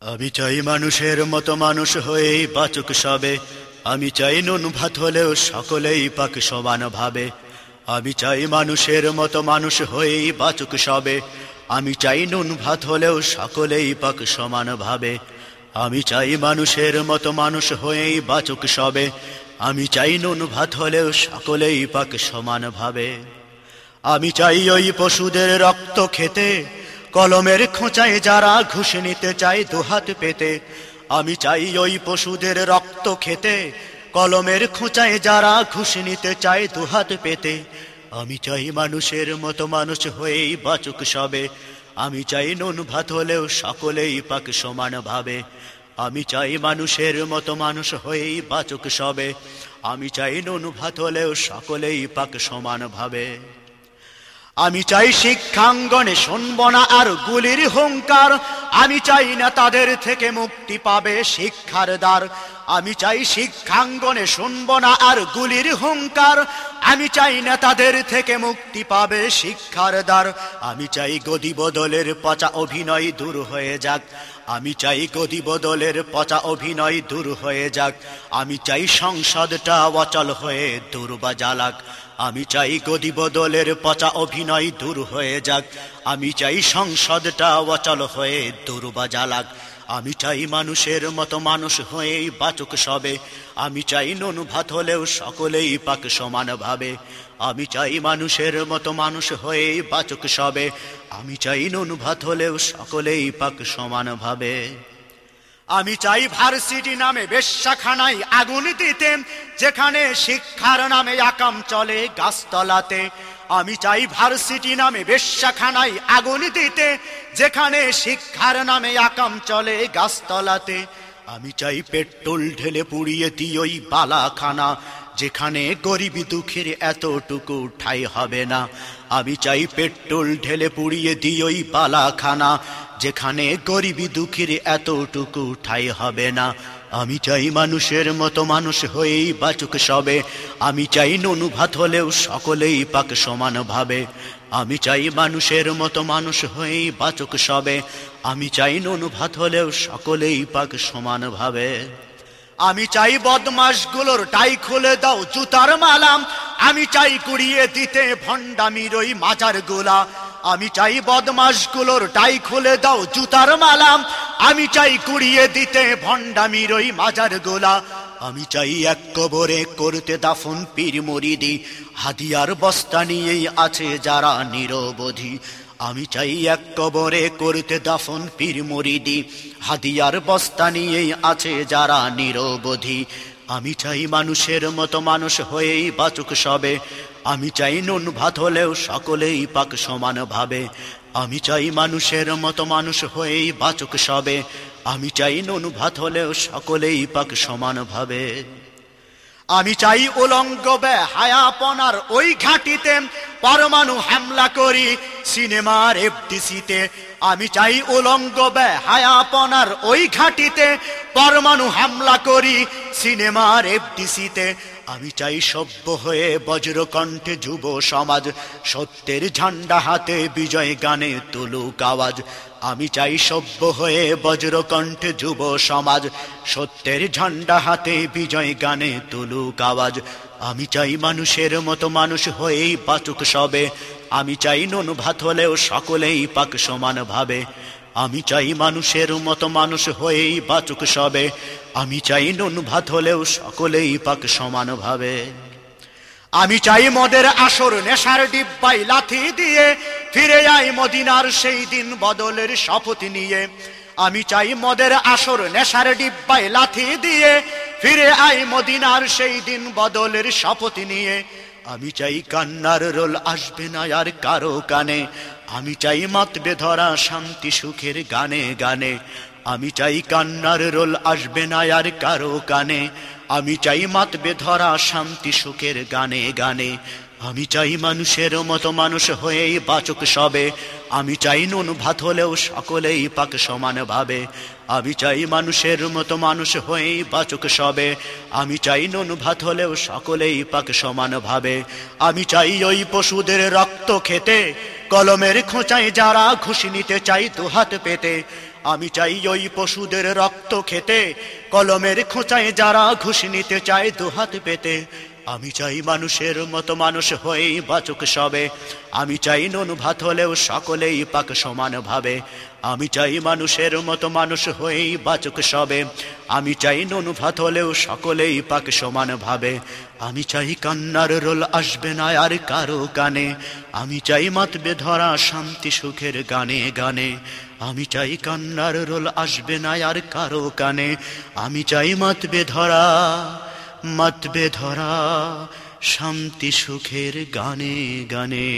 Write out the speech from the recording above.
আমি চাই মানুষের মতো মানুষ হয়েই বাচুক সবে। আমি চাই নুন ভাত হলেও সকলেই পাক সমান ভাবে। আমি চাই মানুষের মতো মানুষ হয়েই বাচুক সবে। আমি চাই নুন ভাত হলেও সকলেই পাক সমান ভাবে। আমি চাই মানুষের মতো মানুষ হয়েই বাচুক সবে। আমি চাই নুন ভাত হলেও সকলেই পাক সমান ভাবে। আমি চাই ওই পশুদের রক্ত খেতে কলমের খোঁচায় যারা ঘুষ নিতে চায় দুহাত পেতে, আমি চাই ওই পশুদের রক্ত খেতে। কলমের খোঁচায় যারা ঘুষ নিতে চায় দুহাত পেতে, আমি চাই মানুষের মতো মানুষ হয়েই বাচুক সবে। আমি চাই নুন ভাত হলেও সকলেই পাক সমান ভাবে। আমি চাই মানুষের মতো মানুষ হয়েই বাচুক সবে। আমি চাই নুন ভাত হলেও সকলেই পাক সমান ভাবে। আমি চাই শিক্ষাঙ্গনে শুনব না আর গুলির হুঙ্কার। আমি চাই না তাদের থেকে মুক্তি পাবে শিক্ষার দ্বার। আমি চাই শিক্ষাঙ্গনে শুনব না আর গুলির হুঙ্কার। আমি চাই না তাদের থেকে মুক্তি পাবে শিক্ষার দ্বার। আমি চাই গদি বদলের পচা অভিনয় দূর হয়ে যাক। আমি চাই গদি বদলের পচা অভিনয় দূর হয়ে যাক। আমি চাই সংসদটা অচল হয়ে দুর্বা জ্বালাক। আমি চাই গদি বদলের পচা অভিনয় দূর হয়ে যাক। আমি চাই সংসদটা অচল হয়ে দুর্বা জ্বালাক। আমি চাই মানুষের মতো মানুষ হয়েই বাচক সবে। আমি চাই নুন ভাত হলেও সকলেই পাক সমান ভাবে। আমি চাই মানুষের মতো মানুষ হয়েই বাচক সবে। আমি চাই নুন ভাত হলেও সকলেই পাক সমান ভাবে। আমি চাই ভার্সিটি নামে বেশ্যাখানায় আগুন দিতে যেখানে শিক্ষার নামে আকাম চলে গাছতলাতে। আমি চাই ভার্সিটি নামে বেশ্যাখানায় আগুন দিতে যেখানে শিক্ষার নামে আকাম চলে গাছতলাতে। আমি চাই পেট্রোল ঢেলে পুড়িয়ে দিই ওই বালাখানা যেখানে গরিবি দুঃখের এতটুকু ঠাই হবে না। আমি চাই পেট্রোল ঢেলে পুড়িয়ে দিই বালাখানা যেখানে গরিবি দুঃখের এতটুকু ঠাই হবে না। আমি চাই মানুষের মতো মানুষ হয়েই বাচুক সবে। আমি চাই ননু ভাত হলেও সকলেই পাক সমান ভাবে। আমি চাই মানুষের মতো মানুষ হয়েই বাচক সবে। আমি চাই ননু ভাত হলেও সকলেই পাক সমান ভাবে। আমি চাই বদমাসগুলোর টাই খুলে দাও জুতার মালাম। আমি চাই কুড়িয়ে দিতে ভণ্ডামির ওই মাজার গোলা আমি চাই বদমাসগুলোর টাই খুলে দাও জুতার মালাম। আমি চাই কুড়িয়ে দিতে ভণ্ডামির ওই মাজার গোলা আমি চাই এক কবরে করতে দাফন পীর মরিদি। হাদিয়ার বস্তা নিয়েই আছে যারা নিরবধি। আমি চাই এক কবরে করতে দাফন পীর মরিদি। হাদিয়ার বস্তা নিয়েই আছে যারা নিরবধি। আমি চাই মানুষের মতো মানুষ হয়েই বাচুক সবে। আমি চাই নুন ভাত হলেও সকলেই পাক সমান ভাবে। আমি চাই মানুষের মতো মানুষ হয়েই বাচক সবে। আমি চাই নুন ভাত হলেও সকলেই পাক সমান ভাবে। আমি চাই উলঙ্গ হায়াপনার ওই ঘাটিতে পরমাণু হামলা করি সিনেমার এফডিসিতে। আমি চাই উলঙ্গ হায়াপনার ওই ঘাটিতে পরমাণু হামলা করি সিনেমার এফডিসিতে, আমি চাই সভ্য হয়ে বজ্রকণ্ঠে যুব সমাজ, সত্যের ঝান্ডা হাতে বিজয় গানে তুলুক আওয়াজ। আমি চাই সভ্য হয়ে বজ্রকণ্ঠে যুব সমাজ, সত্যের ঝান্ডা হাতে বিজয় গানে তুলুক আওয়াজ। আমি চাই মানুষের মতো মানুষ হয়েই বাচুক সবে, আমি চাই নুন ভাত হলেও সকলেই পাক সমান ভাবে। আমি চাই মানুষের মতো মানুষ হয়েই বাচুক সবে। আমি চাই নুন ভাত হলেও সকলেই পাক সমান ভাবে। আমি চাই মদের আসর নেশার ডিব্বাই লাথি দিয়ে ফিরে যাই মদিনার সেই দিন বদলের শপথ নিয়ে। আমি চাই মদের আসর নেশার ডিব্বাই লাথি দিয়ে ফিরে আই মদিনার সেই দিন বদলের শপথ নিয়ে। আমি চাই কান্নার রোল আসবে না আর কারও কানে। আমি চাই মাত বেধরা, শান্তি সুখের গানে গানে। আমি চাই কান্নার রোল আসবে না আর কারও কানে। আমি চাই মাত ধরা শান্তি সুখের গানে গানে। আমি চাই মানুষের মতো মানুষ হয়েই বাচক সবে। আমি চাই নুন ভাত হলেও সকলেই পাক সমান ভাবে। আমি চাই মানুষের মতো মানুষ হয়েই বাচক সবে। আমি চাই নুন ভাত হলেও সকলেই পাক সমান ভাবে। আমি চাই ওই পশুদের রক্ত খেতে। কলমের খোঁচায় যারা ঘুষি নিতে চাই দুহাত পেতে, আমি চাই ওই পশুদের রক্ত খেতে। কলমের খোঁচায় যারা ঘুষ নিতে চায় দুহাত পেতে আমি চাই মানুষের মতো মানুষ হয়েই বাচুক সবে। আমি চাই নুন ভাত হলেও সকলেই পাক সমান ভাবে। আমি চাই মানুষের মতো মানুষ হয়েই বাচুক সবে। আমি চাই নুন ভাত হলেও সকলেই পাক সমান ভাবে। আমি চাই কান্নার রোল আসবে না আর কারও কানে। আমি চাই মাতবে ধরা শান্তি সুখের গানে গানে। আমি চাই কান্নার রোল আসবে না আর কারও কানে। আমি চাই মাতবে ধরা মাতবে ধরা শান্তি সুখের গানে গানে।